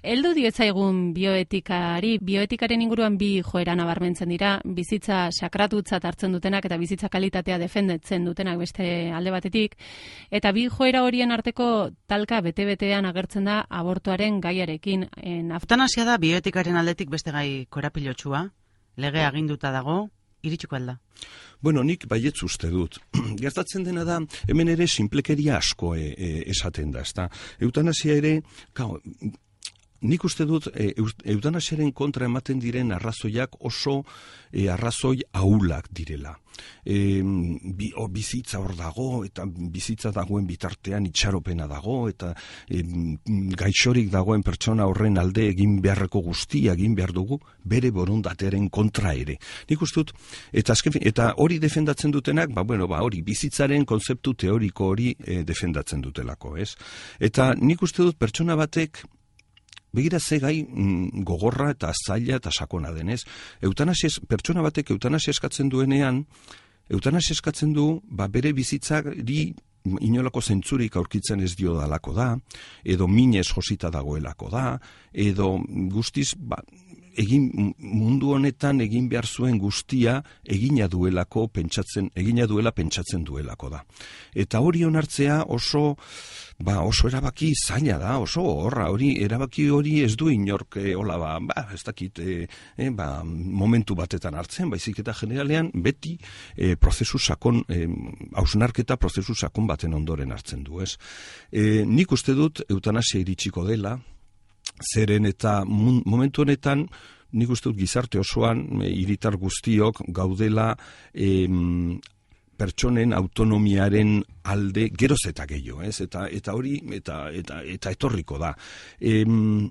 Heldu dietzaigun bioetikari, bioetikaren inguruan bi joera nabarmentzen dira, bizitza sakratutzat hartzen dutenak eta bizitza kalitatea defendetzen dutenak beste alde batetik, eta bi joera horien arteko talka bete-betean agertzen da abortuaren gaiarekin. En, Eutanasia da bioetikaren aldetik beste gai korapilotxua, lege aginduta dago, iritsiko alda. Bueno, nik baietz uste dut. Gertatzen dena da, hemen ere simplekeria asko e, e, esaten da, ezta? Eutanasia ere, kao, nik uste dut, e, eutanasiaren kontra ematen diren arrazoiak oso e, arrazoi aulak direla e, bi, o, bizitza hor dago, eta bizitza dagoen bitartean itxaropena dago, eta e, gaixorik dagoen pertsona horren alde egin beharreko guztia egin behar dugu, bere borondatearen kontra ere. Nik uste dut, eta, azken, eta hori defendatzen dutenak, ba, bueno, ba, hori bizitzaren konzeptu teoriko hori e, defendatzen dutelako, ez? Eta nik uste dut pertsona batek Begira ze gai mm, gogorra eta zaila eta sakona denez. Eutanasia pertsona batek eutanasia eskatzen duenean, eutanasia eskatzen du, ba, bere bizitzari inolako zentzurik aurkitzen ez dio dalako da, edo minez josita dagoelako da, edo guztiz, ba, egin mundu honetan egin behar zuen guztia egina duelako pentsatzen egina duela pentsatzen duelako da. Eta hori onartzea oso ba oso erabaki zaila da oso horra hori erabaki hori ez du inork e, hola ba, ba ez dakit e, e, ba, momentu batetan hartzen baizik eta generalean beti e, prozesu sakon e, ausnarketa prozesu sakon baten ondoren hartzen du ez? E, nik uste dut eutanasia iritsiko dela zeren eta momentu honetan nik uste dut gizarte osoan hiritar guztiok gaudela em, pertsonen autonomiaren alde geroz eta gehiago, ez? Eta, eta hori eta, eta, eta etorriko da. Em,